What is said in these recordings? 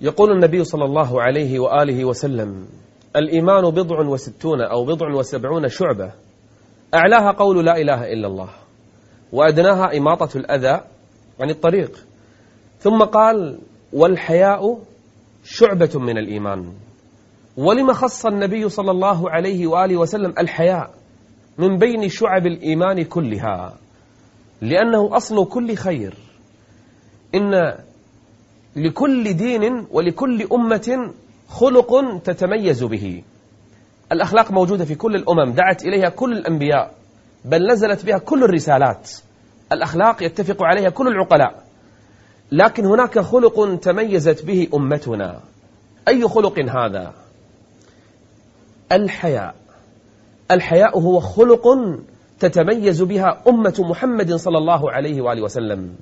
يقول النبي صلى الله عليه وآله وسلم الإيمان بضع وستون أو بضع وسبعون شعبة. أعلاها قول لا إله إلا الله وأدناها إماطة الأذى عن الطريق. ثم قال والحياء شعبة من الإيمان. ولم خص النبي صلى الله عليه وآله وسلم الحياء من بين شعب الإيمان كلها؟ لأنه أصل كل خير. إن لكل دين ولكل أمة خلق تتميز به. الأخلاق موجودة في كل الأمم دعت إليها كل الأنبياء بل نزلت بها كل الرسالات. الأخلاق يتفق عليها كل العقلاء. لكن هناك خلق تميزت به أمتنا. أي خلق هذا؟ الحياء. الحياء هو خلق تتميز بها أمة محمد صلى الله عليه وآله وسلم.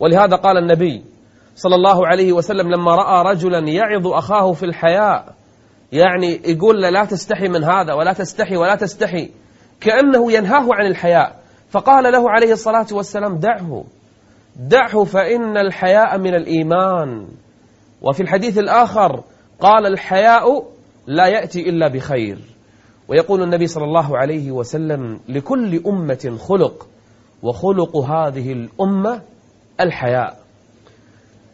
ولهذا قال النبي صلى الله عليه وسلم لما رأى رجلا يعظ أخاه في الحياء يعني يقول له لا تستحي من هذا ولا تستحي ولا تستحي كأنه ينهاه عن الحياء. فقال له عليه الصلاة والسلام دعه دعه فإن الحياء من الإيمان. وفي الحديث الآخر قال الحياء لا يأتي إلا بخير. ويقول النبي صلى الله عليه وسلم لكل أمة خلق وخلق هذه الأمة الحياء.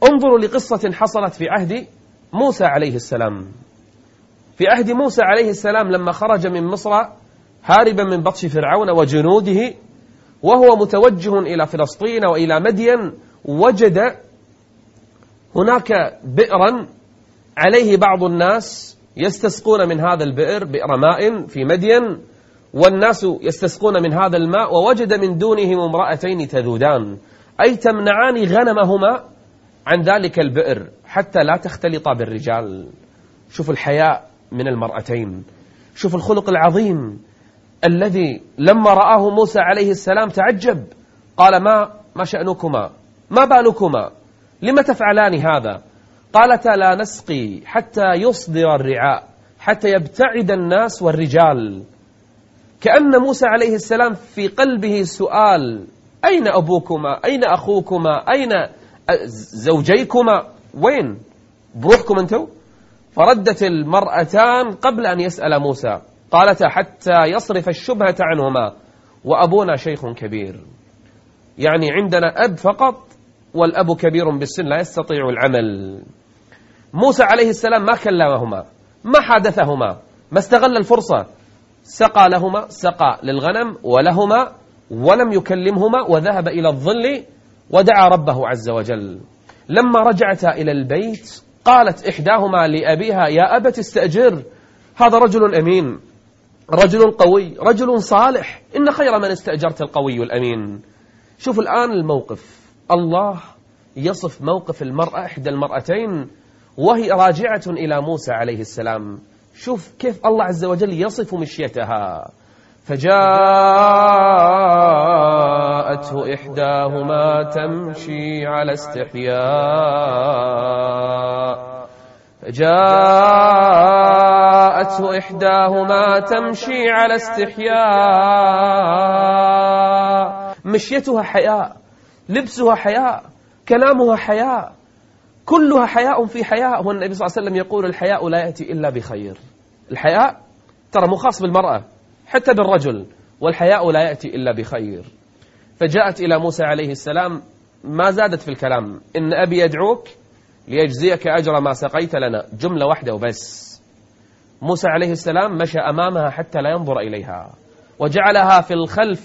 انظروا لقصة حصلت في عهد موسى عليه السلام. في عهد موسى عليه السلام لما خرج من مصر هاربا من بطش فرعون وجنوده وهو متوجه إلى فلسطين وإلى مدين وجد هناك بئرا عليه بعض الناس يستسقون من هذا البئر بئر ماء في مدين والناس يستسقون من هذا الماء ووجد من دونهم امرأتين تذودان. أي تمنعان غنمهما؟ عن ذلك البئر حتى لا تختلط بالرجال. شوف الحياء من المرأتين. شوف الخلق العظيم الذي لما رآه موسى عليه السلام تعجب. قال ما ما شأنكما؟ ما بالكما؟ لم تفعلان هذا؟ قالتا لا نسقي حتى يصدر الرعاء حتى يبتعد الناس والرجال. كأن موسى عليه السلام في قلبه سؤال أين أبوكما؟ أين أخوكما؟ أين زوجيكما وين؟ بروحكم أنتو؟ فردت المرأتان قبل أن يسأل موسى قالتا حتى يصرف الشبهة عنهما وأبونا شيخ كبير. يعني عندنا أب فقط والأب كبير بالسن لا يستطيع العمل. موسى عليه السلام ما كلمهما ما حادثهما ما استغل الفرصة. سقى لهما سقى للغنم ولهما ولم يكلمهما وذهب إلى الظل ودعا ربه عز وجل. لما رجعت إلى البيت قالت إحداهما لأبيها يا أبت استأجر. هذا رجل أمين. رجل قوي رجل صالح. إن خير من استأجرت القوي الأمين. شوف الآن الموقف. الله يصف موقف المرأة إحدى المرأتين وهي راجعة إلى موسى عليه السلام. شوف كيف الله عز وجل يصف مشيتها. فجاءته إحداهما تمشي على استحياء. فجاءته إحداهما تمشي على استحياء. مشيتها حياء لبسها حياء كلامها حياء كلها حياء في حياء. والنبي صلى الله عليه وسلم يقول الحياء لا يأتي إلا بخير. الحياء ترى مو خاص بالمرأة. حتى بالرجل والحياء لا يأتي إلا بخير. فجاءت إلى موسى عليه السلام ما زادت في الكلام إن أبي يدعوك ليجزيك أجر ما سقيت لنا. جملة واحدة وبس. موسى عليه السلام مشى أمامها حتى لا ينظر إليها. وجعلها في الخلف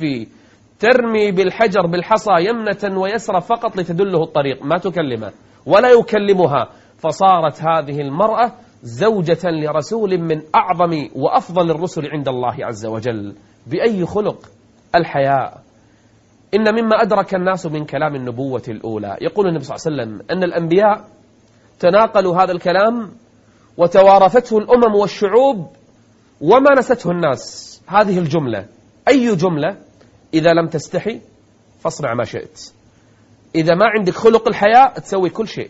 ترمي بالحجر بالحصى يمنة ويسرى فقط لتدله الطريق. ما تكلمه ولا يكلمها. فصارت هذه المرأة زوجة لرسول من أعظم وأفضل الرسل عند الله عز وجل. بأي خلق؟ الحياء. إن مما أدرك الناس من كلام النبوة الأولى. يقول النبي صلى الله عليه وسلم أن الأنبياء تناقلوا هذا الكلام وتوارثته الأمم والشعوب وما نسته الناس. هذه الجملة. أي جملة؟ إذا لم تستحي فاصنع ما شئت. إذا ما عندك خلق الحياء تسوي كل شيء.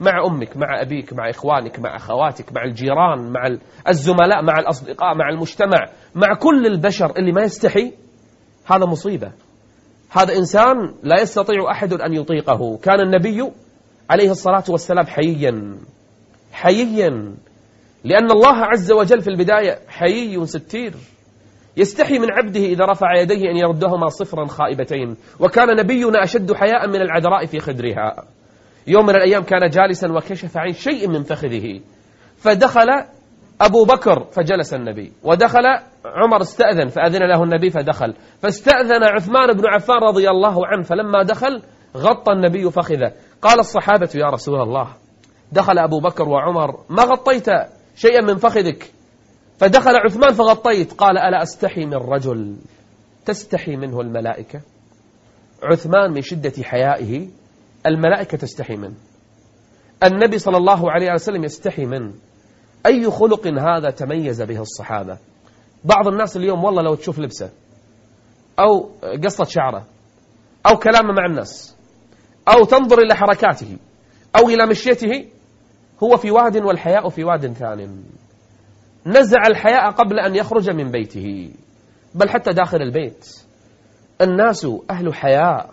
مع أمك مع أبيك مع إخوانك مع أخواتك مع الجيران مع الزملاء مع الأصدقاء مع المجتمع مع كل البشر اللي ما يستحي هذا مصيبة. هذا إنسان لا يستطيع أحد أن يطيقه. كان النبي عليه الصلاة والسلام حييا حييا. لأن الله عز وجل في البداية حيي ستير. يستحي من عبده إذا رفع يديه أن يردهما صفرا خائبتين. وكان نبينا أشد حياء من العذراء في خدرها. يوم من الأيام كان جالسا وكشف عن شيء من فخذه. فدخل أبو بكر فجلس النبي. ودخل عمر استأذن فأذن له النبي فدخل. فاستأذن عثمان بن عفان رضي الله عنه فلما دخل غطى النبي فخذه. قال الصحابة يا رسول الله دخل أبو بكر وعمر ما غطيت شيئا من فخذك؟ فدخل عثمان فغطيت. قال ألا أستحي من رجل تستحي منه الملائكة؟ عثمان من شدة حيائه الملائكة تستحي منه النبي صلى الله عليه وسلم يستحي منه أي خلق هذا تميز به الصحابة؟ بعض الناس اليوم والله لو تشوف لبسه أو قصة شعره أو كلامه مع الناس أو تنظر إلى حركاته أو إلى مشيته هو في واد والحياء في واد ثان. نزع الحياء قبل أن يخرج من بيته بل حتى داخل البيت. الناس أهل حياء.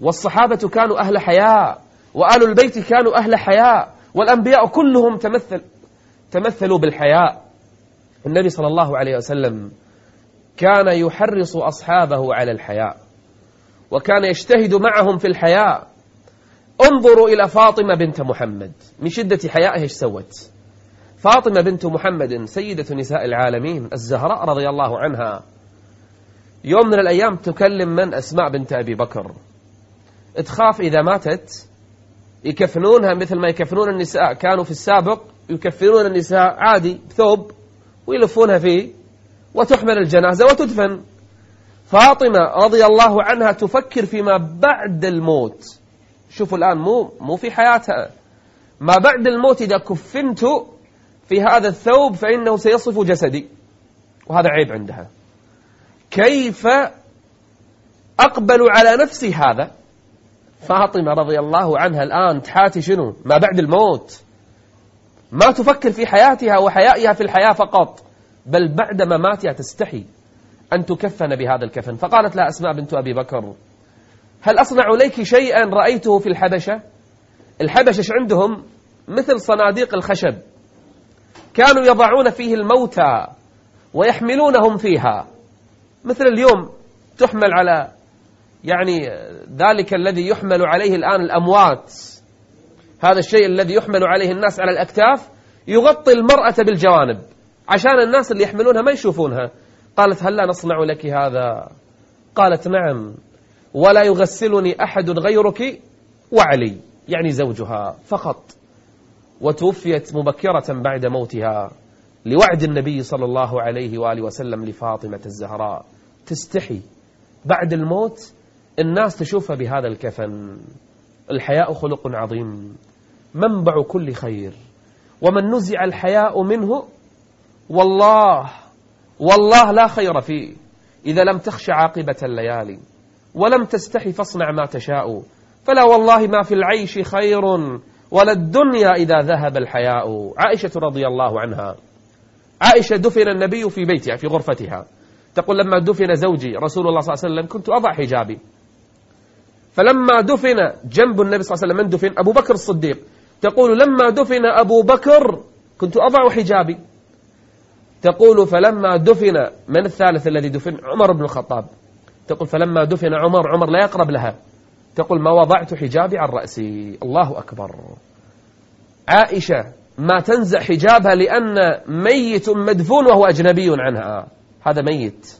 والصحابة كانوا أهل حياء وآل البيت كانوا أهل حياء والأنبياء كلهم تمثل تمثلوا بالحياء. النبي صلى الله عليه وسلم كان يحرص أصحابه على الحياء وكان يجتهد معهم في الحياء. انظروا إلى فاطمة بنت محمد. من شدة حيائه إيش سوت؟ فاطمة بنت محمد سيدة نساء العالمين الزهراء رضي الله عنها. يوم من الأيام تكلم من أسماء بنت أبي بكر. تخاف إذا ماتت. يكفنونها مثل ما يكفنون النساء. كانوا في السابق يكفنون النساء عادي بثوب ويلفونها فيه وتحمل الجنازة وتدفن. فاطمة رضي الله عنها تفكر فيما بعد الموت. شوفوا الآن مو مو في حياتها. ما بعد الموت إذا كفنت في هذا الثوب فإنه سيصف جسدي. وهذا عيب عندها. كيف أقبل على نفسي هذا؟ فاطمة رضي الله عنها الآن تحاتي شنو؟ ما بعد الموت. ما تفكر في حياتها وحيائها في الحياة فقط بل بعد مماتها تستحي أن تكفن بهذا الكفن. فقالت لها أسماء بنت أبي بكر هل أصنع لك شيئا رأيته في الحبشة؟ الحبشة عندهم؟ مثل صناديق الخشب. كانوا يضعون فيه الموتى ويحملونهم فيها. مثل اليوم تحمل على يعني ذلك الذي يحمل عليه الآن الأموات. هذا الشيء الذي يحمل عليه الناس على الأكتاف يغطي المرأة بالجوانب. عشان الناس اللي يحملونها ما يشوفونها. قالت هل لا نصنع لك هذا؟ قالت نعم. ولا يغسلني أحد غيرك وعلي يعني زوجها فقط. وتوفيت مبكرة بعد موتها لوعد النبي صلى الله عليه وآله وسلم لفاطمة الزهراء. تستحي. بعد الموت الناس تشوفها بهذا الكفن. الحياء خلق عظيم. منبع كل خير. ومن نزع الحياء منه والله والله لا خير فيه. إذا لم تخش عاقبة الليالي ولم تستحي فاصنع ما تشاء فلا والله ما في العيش خير ولا الدنيا إذا ذهب الحياء. عائشة رضي الله عنها. عائشة دفن النبي في بيتها في غرفتها. تقول لما دفن زوجي رسول الله صلى الله عليه وسلم كنت أضع حجابي. فلما دفن جنب النبي صلى الله عليه وسلم من دفن؟ أبو بكر الصديق. تقول لما دفن أبو بكر كنت أضع حجابي. تقول فلما دفن من الثالث الذي دفن؟ عمر بن الخطاب. تقول فلما دفن عمر عمر لا يقرب لها. تقول ما وضعت حجابي عن رأسي. الله أكبر. عائشة ما تنزع حجابها لأن ميت مدفون وهو أجنبي عنها. هذا ميت.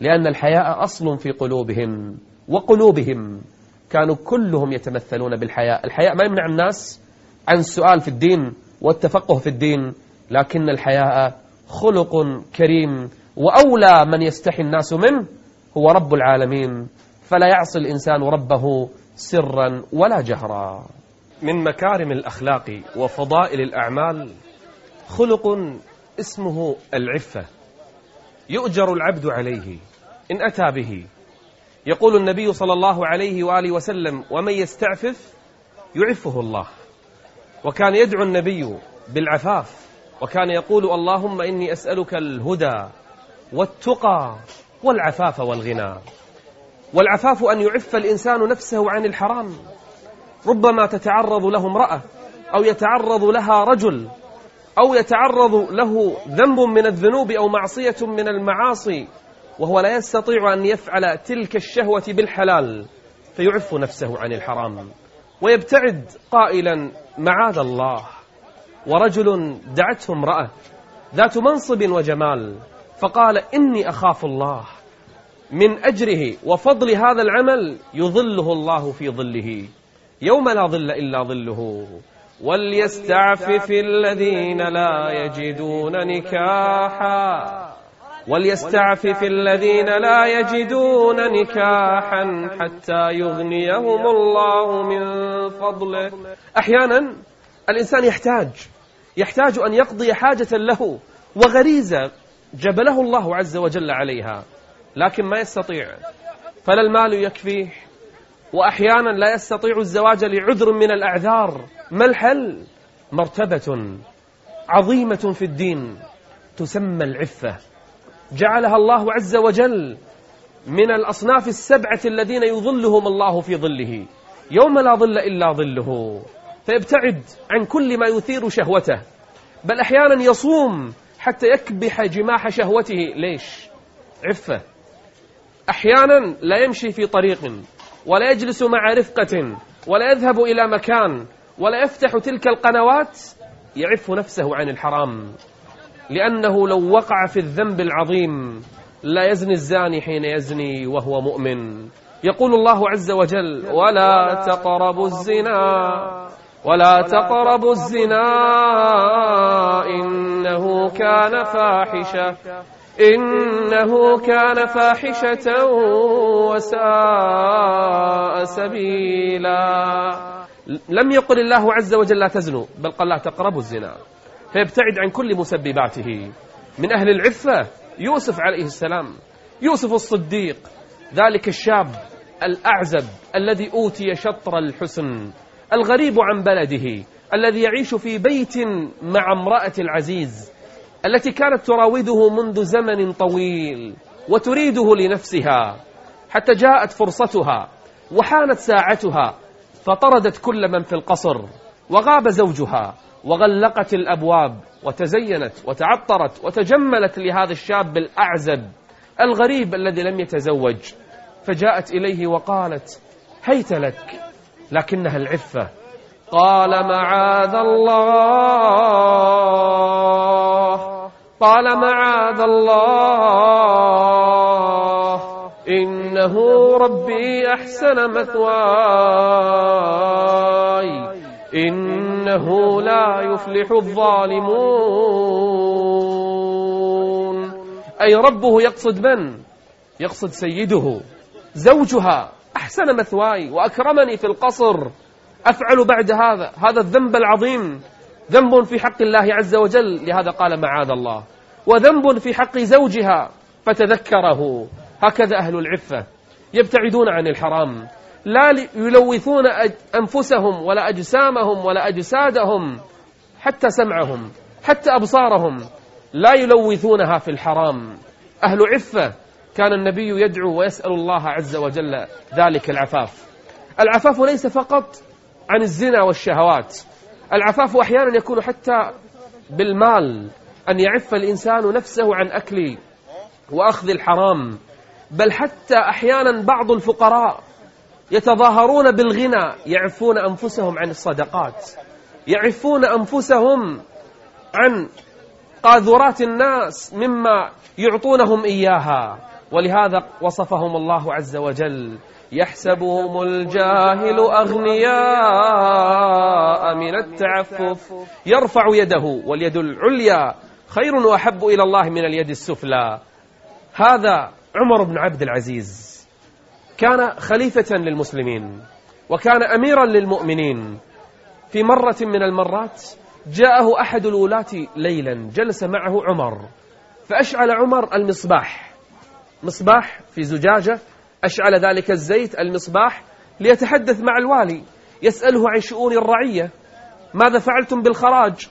لأن الحياء أصل في قلوبهم وقلوبهم. كانوا كلهم يتمثلون بالحياء. الحياء ما يمنع الناس عن السؤال في الدين والتفقه في الدين لكن الحياء خلق كريم وأولى من يستحي الناس منه هو رب العالمين. فلا يعصي الإنسان ربه سرا ولا جهرا. من مكارم الأخلاق وفضائل الأعمال خلق اسمه العفة. يؤجر العبد عليه إن أتى به. يقول النبي صلى الله عليه وآله وسلم ومن يستعفف يعفه الله. وكان يدعو النبي بالعفاف وكان يقول اللهم إني أسألك الهدى والتقى والعفاف والغنى. والعفاف أن يعف الإنسان نفسه عن الحرام. ربما تتعرض له امرأة أو يتعرض لها رجل أو يتعرض له ذنب من الذنوب أو معصية من المعاصي. وهو لا يستطيع أن يفعل تلك الشهوة بالحلال فيعف نفسه عن الحرام ويبتعد قائلا معاذ الله ورجل دعته امرأة ذات منصب وجمال فقال إني أخاف الله من أجره وفضل هذا العمل يظله الله في ظله يوم لا ظل إلا ظله. وليستعفف الذين لا يجدون نكاحا. وليستعفف الذين لا يجدون نكاحا حتى يغنيهم الله من فضله. أحيانا الإنسان يحتاج يحتاج أن يقضي حاجة له وغريزة جبله الله عز وجل عليها لكن ما يستطيع. فلا المال يكفيه وأحيانا لا يستطيع الزواج لعذر من الأعذار. ما الحل؟ مرتبة عظيمة في الدين تسمى العفة. جعلها الله عز وجل من الأصناف السبعة الذين يظلهم الله في ظله. يوم لا ظل إلا ظله. فيبتعد عن كل ما يثير شهوته. بل أحيانا يصوم حتى يكبح جماح شهوته. ليش؟ عفة. أحيانا لا يمشي في طريق ولا يجلس مع رفقة ولا يذهب إلى مكان ولا يفتح تلك القنوات. يعف نفسه عن الحرام. لأنه لو وقع في الذنب العظيم لا يزني الزاني حين يزني وهو مؤمن. يقول الله عز وجل ولا تقربوا الزنا ولا تقربوا الزنا إنه كان فاحشة إنه كان فاحشة وساء سبيلا. لم يقل الله عز وجل لا تزنوا بل قال لا تقربوا الزنا. فيبتعد عن كل مسبباته. من أهل العفة يوسف عليه السلام يوسف الصديق ذلك الشاب الأعزب الذي أوتي شطر الحسن الغريب عن بلده الذي يعيش في بيت مع امرأة العزيز التي كانت تراوده منذ زمن طويل وتريده لنفسها حتى جاءت فرصتها وحانت ساعتها فطردت كل من في القصر وغاب زوجها. وغلقت الأبواب وتزينت وتعطرت وتجملت لهذا الشاب الأعزب الغريب الذي لم يتزوج. فجاءت إليه وقالت هيت لك لكنها العفة. قال معاذ الله قال معاذ الله إنه ربي أحسن مثواي. إنه لا يفلح الظالمون. أي ربه يقصد من؟ يقصد سيده زوجها أحسن مثواي وأكرمني في القصر. أفعل بعد هذا هذا الذنب العظيم. ذنب في حق الله عز وجل لهذا قال معاذ الله. وذنب في حق زوجها فتذكره. هكذا أهل العفة يبتعدون عن الحرام. لا يلوثون أنفسهم ولا أجسامهم ولا أجسادهم حتى سمعهم حتى أبصارهم. لا يلوثونها في الحرام. أهل عفة كان النبي يدعو ويسأل الله عز وجل ذلك العفاف. العفاف ليس فقط عن الزنا والشهوات. العفاف أحيانا يكون حتى بالمال أن يعف الإنسان نفسه عن أكل وأخذ الحرام. بل حتى أحيانا بعض الفقراء يتظاهرون بالغنى يعفون أنفسهم عن الصدقات يعفون أنفسهم عن قاذورات الناس مما يعطونهم إياها. ولهذا وصفهم الله عز وجل يحسبهم الجاهل أغنياء من التعفف يرفع يده واليد العليا خير وأحب إلى الله من اليد السفلى. هذا عمر بن عبد العزيز. كان خليفة للمسلمين وكان أميرا للمؤمنين. في مرة من المرات جاءه أحد الولاة ليلا جلس معه عمر فأشعل عمر المصباح. مصباح في زجاجة أشعل ذلك الزيت المصباح ليتحدث مع الوالي يسأله عن شؤون الرعية. ماذا فعلتم بالخراج؟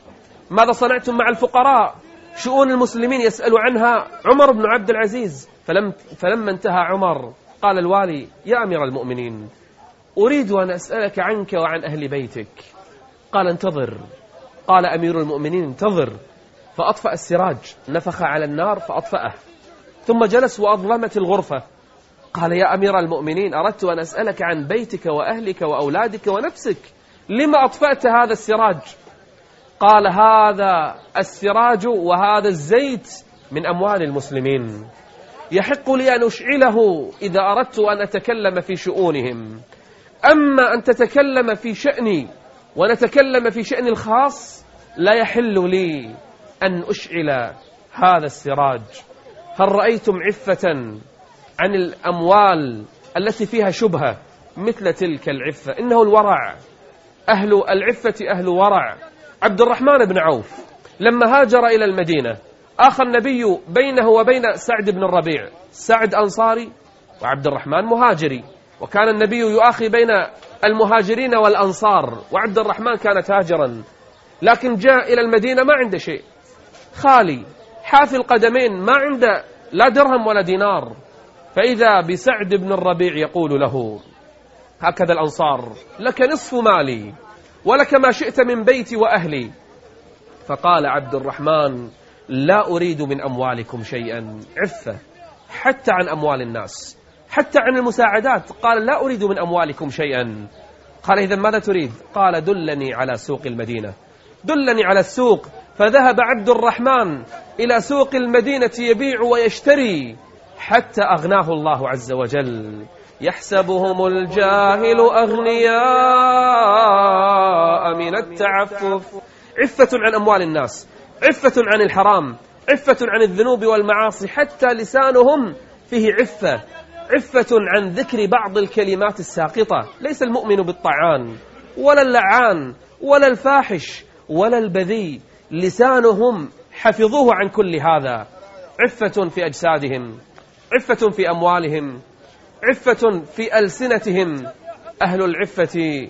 ماذا صنعتم مع الفقراء؟ شؤون المسلمين؟ يسأل عنها عمر بن عبد العزيز. فلم فلما انتهى عمر قال الوالي يا أمير المؤمنين أريد أن أسألك عنك وعن أهل بيتك. قال انتظر. قال أمير المؤمنين انتظر. فأطفأ السراج نفخ على النار فأطفأه. ثم جلس وأظلمت الغرفة. قال يا أمير المؤمنين أردت أن أسألك عن بيتك وأهلك وأولادك ونفسك. لما أطفأت هذا السراج؟ قال هذا السراج وهذا الزيت من أموال المسلمين. يحق لي أن أشعله إذا أردت أن أتكلم في شؤونهم. أما أن تتكلم في شأني ونتكلم في شأن الخاص لا يحل لي أن أشعل هذا السراج. هل رأيتم عفة عن الأموال التي فيها شبهة مثل تلك العفة؟ إنه الورع. أهل العفة أهل ورع. عبد الرحمن بن عوف لما هاجر إلى المدينة آخى النبي بينه وبين سعد بن الربيع. سعد أنصاري وعبد الرحمن مهاجري. وكان النبي يؤاخي بين المهاجرين والأنصار. وعبد الرحمن كان تاجرا. لكن جاء إلى المدينة ما عنده شيء. خالي حافي القدمين ما عنده لا درهم ولا دينار. فإذا بسعد بن الربيع يقول له هكذا الأنصار لك نصف مالي ولك ما شئت من بيتي وأهلي. فقال عبد الرحمن لا أريد من أموالكم شيئا. عفة. حتى عن أموال الناس. حتى عن المساعدات. قال لا أريد من أموالكم شيئا. قال إذا ماذا تريد؟ قال دلني على سوق المدينة. دلني على السوق. فذهب عبد الرحمن إلى سوق المدينة يبيع ويشتري. حتى أغناه الله عز وجل. يحسبهم الجاهل أغنياء من التعفف. عفة عن أموال الناس. عفة عن الحرام عفة عن الذنوب والمعاصي حتى لسانهم فيه عفة. عفة عن ذكر بعض الكلمات الساقطة. ليس المؤمن بالطعان ولا اللعان ولا الفاحش ولا البذي لسانهم حفظوه عن كل هذا. عفة في أجسادهم عفة في أموالهم عفة في ألسنتهم. أهل العفة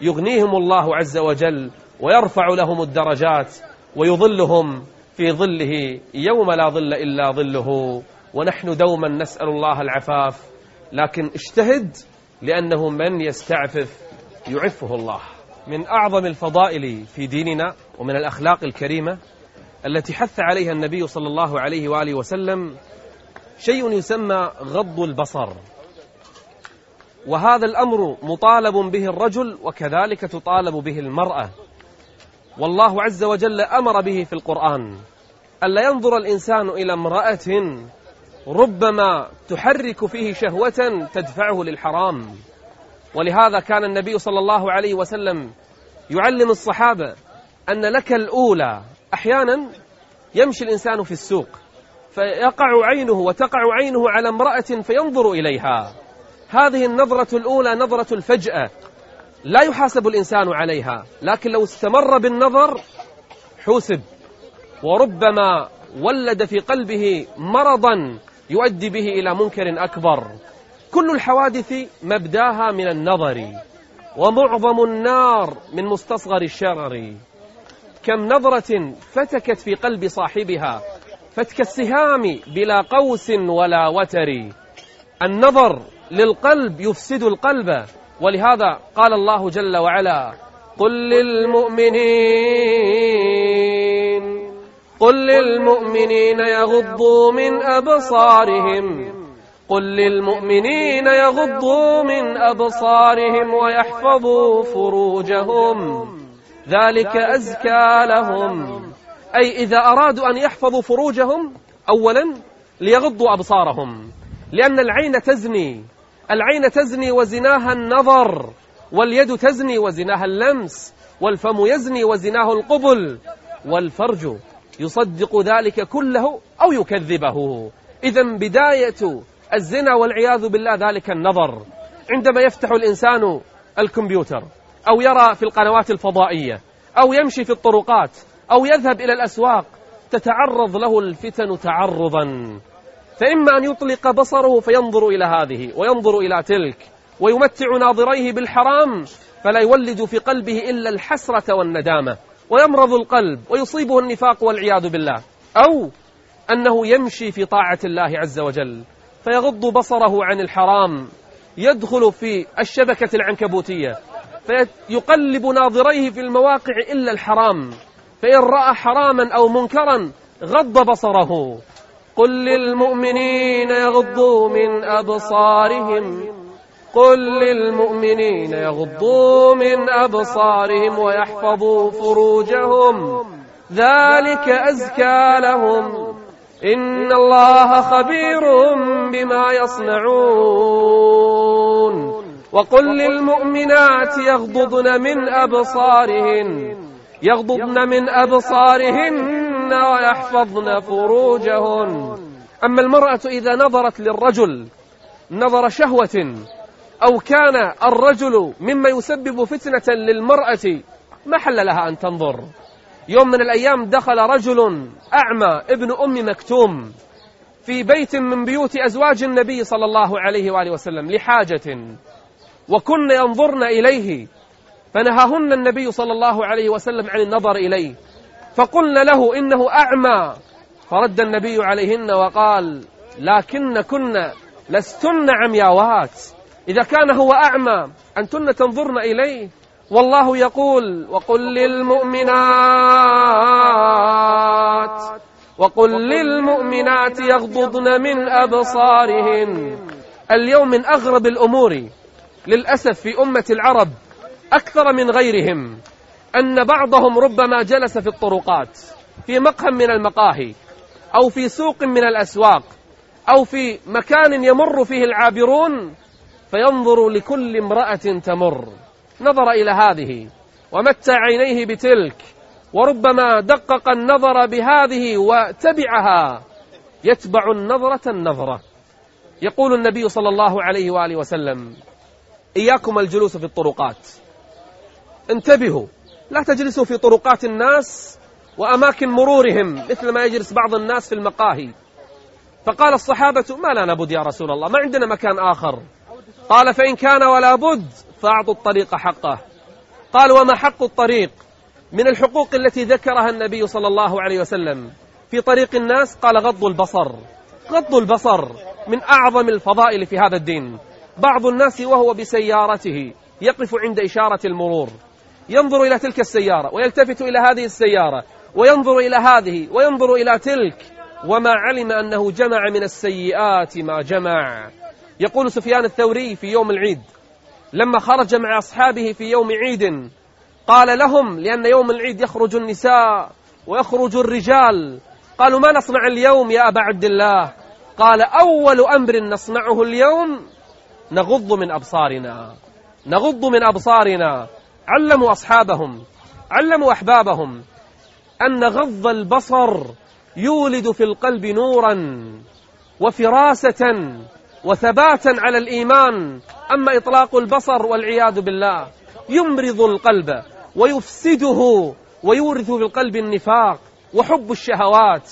يغنيهم الله عز وجل ويرفع لهم الدرجات. ويظلهم في ظله يوم لا ظل إلا ظله ونحن دوما نسأل الله العفاف. لكن اجتهد لأنه من يستعفف يعفه الله. من أعظم الفضائل في ديننا ومن الأخلاق الكريمة التي حث عليها النبي صلى الله عليه وآله وسلم شيء يسمى غض البصر. وهذا الأمر مطالب به الرجل وكذلك تطالب به المرأة. والله عز وجل أمر به في القرآن. ألا ينظر الإنسان إلى امرأة ربما تحرك فيه شهوة تدفعه للحرام. ولهذا كان النبي صلى الله عليه وسلم يعلم الصحابة أن لك الأولى أحيانا يمشي الإنسان في السوق فيقع عينه وتقع عينه على امرأة فينظر إليها. هذه النظرة الأولى نظرة الفجأة. لا يحاسب الإنسان عليها لكن لو استمر بالنظر حوسب. وربما ولد في قلبه مرضا يؤدي به إلى منكر أكبر. كل الحوادث مبداها من النظر ومعظم النار من مستصغر الشرر. كم نظرة فتكت في قلب صاحبها فتك السهام بلا قوس ولا وتر. النظر للقلب يفسد القلب. ولهذا قال الله جل وعلا قل للمؤمنين قل للمؤمنين يغضوا من أبصارهم قل للمؤمنين يغضوا من أبصارهم ويحفظوا فروجهم ذلك أزكى لهم. أي إذا أرادوا أن يحفظوا فروجهم أولا ليغضوا أبصارهم لأن العين تزني. العين تزني وزناها النظر واليد تزني وزناها اللمس والفم يزني وزناه القبل والفرج يصدق ذلك كله أو يكذبه. إذا بداية الزنا والعياذ بالله ذلك النظر. عندما يفتح الإنسان الكمبيوتر أو يرى في القنوات الفضائية أو يمشي في الطرقات أو يذهب إلى الأسواق تتعرض له الفتن تعرضا. فإما أن يطلق بصره فينظر إلى هذه وينظر إلى تلك ويمتع ناظريه بالحرام فلا يولد في قلبه إلا الحسرة والندامة ويمرض القلب ويصيبه النفاق والعياذ بالله أو أنه يمشي في طاعة الله عز وجل فيغض بصره عن الحرام يدخل في الشبكة العنكبوتية فيقلب ناظريه في المواقع إلا الحرام فإن رأى حراما أو منكرا غض بصره قل للمؤمنين يغضوا من أبصارهم. قل للمؤمنين يغضوا من أبصارهم ويحفظوا فروجهم. ذلك أزكى لهم. إن الله خبير بما يصنعون. وقل للمؤمنات يغضضن من أبصارهن. يغضضن من أبصارهن. يحفظن ويحفظن فروجهن. أما المرأة إذا نظرت للرجل نظر شهوة أو كان الرجل مما يسبب فتنة للمرأة ما حل لها أن تنظر. يوم من الأيام دخل رجل أعمى ابن أم مكتوم في بيت من بيوت أزواج النبي صلى الله عليه وآله وسلم لحاجة وكن ينظرن إليه فنهاهن النبي صلى الله عليه وسلم عن النظر إليه. فقلنا له إنه أعمى. فرد النبي عليهن وقال لكنكن لستن عمياوات. إذا كان هو أعمى أنتن تنظرن إليه. والله يقول وقل للمؤمنات وقل للمؤمنات يغضضن من أبصارهن. اليوم من أغرب الأمور للأسف في أمة العرب أكثر من غيرهم. أن بعضهم ربما جلس في الطرقات في مقهى من المقاهي أو في سوق من الأسواق أو في مكان يمر فيه العابرون فينظر لكل امرأة تمر. نظر إلى هذه ومتى عينيه بتلك وربما دقق النظر بهذه وتبعها يتبع النظرة النظرة. يقول النبي صلى الله عليه وآله وسلم إياكم الجلوس في الطرقات. انتبهوا. لا تجلسوا في طرقات الناس وأماكن مرورهم مثل ما يجلس بعض الناس في المقاهي. فقال الصحابة ما لا نبد يا رسول الله ما عندنا مكان آخر. قال فإن كان ولا بد فأعطوا الطريق حقه. قال وما حق الطريق؟ من الحقوق التي ذكرها النبي صلى الله عليه وسلم. في طريق الناس قال غض البصر. غض البصر من أعظم الفضائل في هذا الدين. بعض الناس وهو بسيارته يقف عند إشارة المرور. ينظر إلى تلك السيارة ويلتفت إلى هذه السيارة وينظر إلى هذه وينظر إلى تلك وما علم أنه جمع من السيئات ما جمع. يقول سفيان الثوري في يوم العيد لما خرج مع أصحابه في يوم عيد قال لهم لأن يوم العيد يخرج النساء ويخرج الرجال. قالوا ما نصنع اليوم يا أبا عبد الله؟ قال أول أمر نصنعه اليوم نغض من أبصارنا نغض من أبصارنا. علموا أصحابهم علموا أحبابهم. أن غض البصر يولد في القلب نورا وفراسة وثباتا على الإيمان. أما إطلاق البصر والعياذ بالله يمرض القلب ويفسده ويورث في القلب النفاق وحب الشهوات.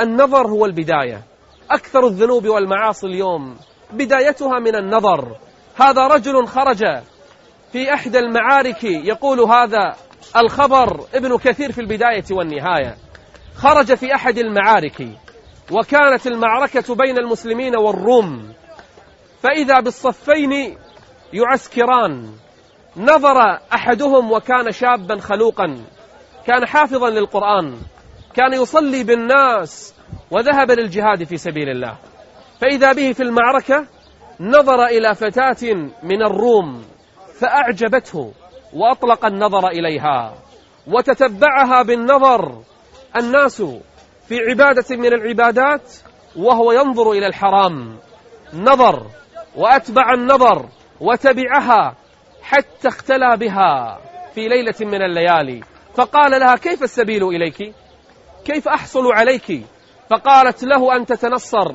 النظر هو البداية. أكثر الذنوب والمعاصي اليوم بدايتها من النظر. هذا رجل خرج في أحد المعارك يقول هذا الخبر ابن كثير في البداية والنهاية. خرج في أحد المعارك وكانت المعركة بين المسلمين والروم. فإذا بالصفين يعسكران. نظر أحدهم وكان شابا خلوقا. كان حافظا للقرآن. كان يصلي بالناس وذهب للجهاد في سبيل الله. فإذا به في المعركة نظر إلى فتاة من الروم. فأعجبته وأطلق النظر إليها وتتبعها بالنظر. الناس في عبادة من العبادات وهو ينظر إلى الحرام. نظر وأتبع النظر وتبعها حتى اختلى بها في ليلة من الليالي. فقال لها كيف السبيل إليك؟ كيف أحصل عليك؟ فقالت له أن تتنصر.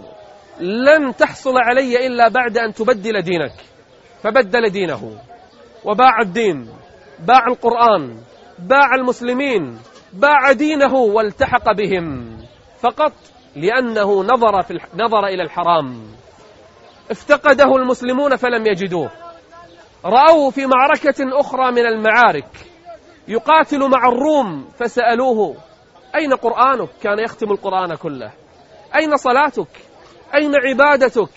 لن تحصل علي إلا بعد أن تبدل دينك. فبدل دينه. وباع الدين باع القرآن باع المسلمين باع دينه والتحق بهم فقط لأنه نظر, في نظر إلى الحرام. افتقده المسلمون فلم يجدوه. رأوه في معركة أخرى من المعارك. يقاتل مع الروم فسألوه أين قرآنك؟ كان يختم القرآن كله. أين صلاتك؟ أين عبادتك؟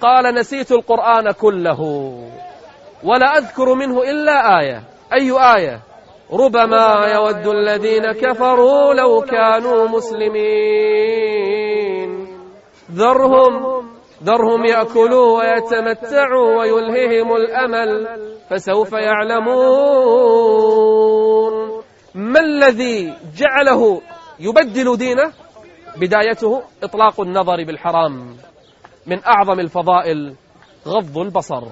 قال نسيت القرآن كله. ولا أذكر منه إلا آية. أي آية؟ ربما يود الذين كفروا لو كانوا مسلمين. ذرهم ذرهم يأكلوا ويتمتعوا ويلههم الأمل فسوف يعلمون. ما الذي جعله يبدل دينه؟ بدايته إطلاق النظر بالحرام من أعظم الفضائل غض البصر.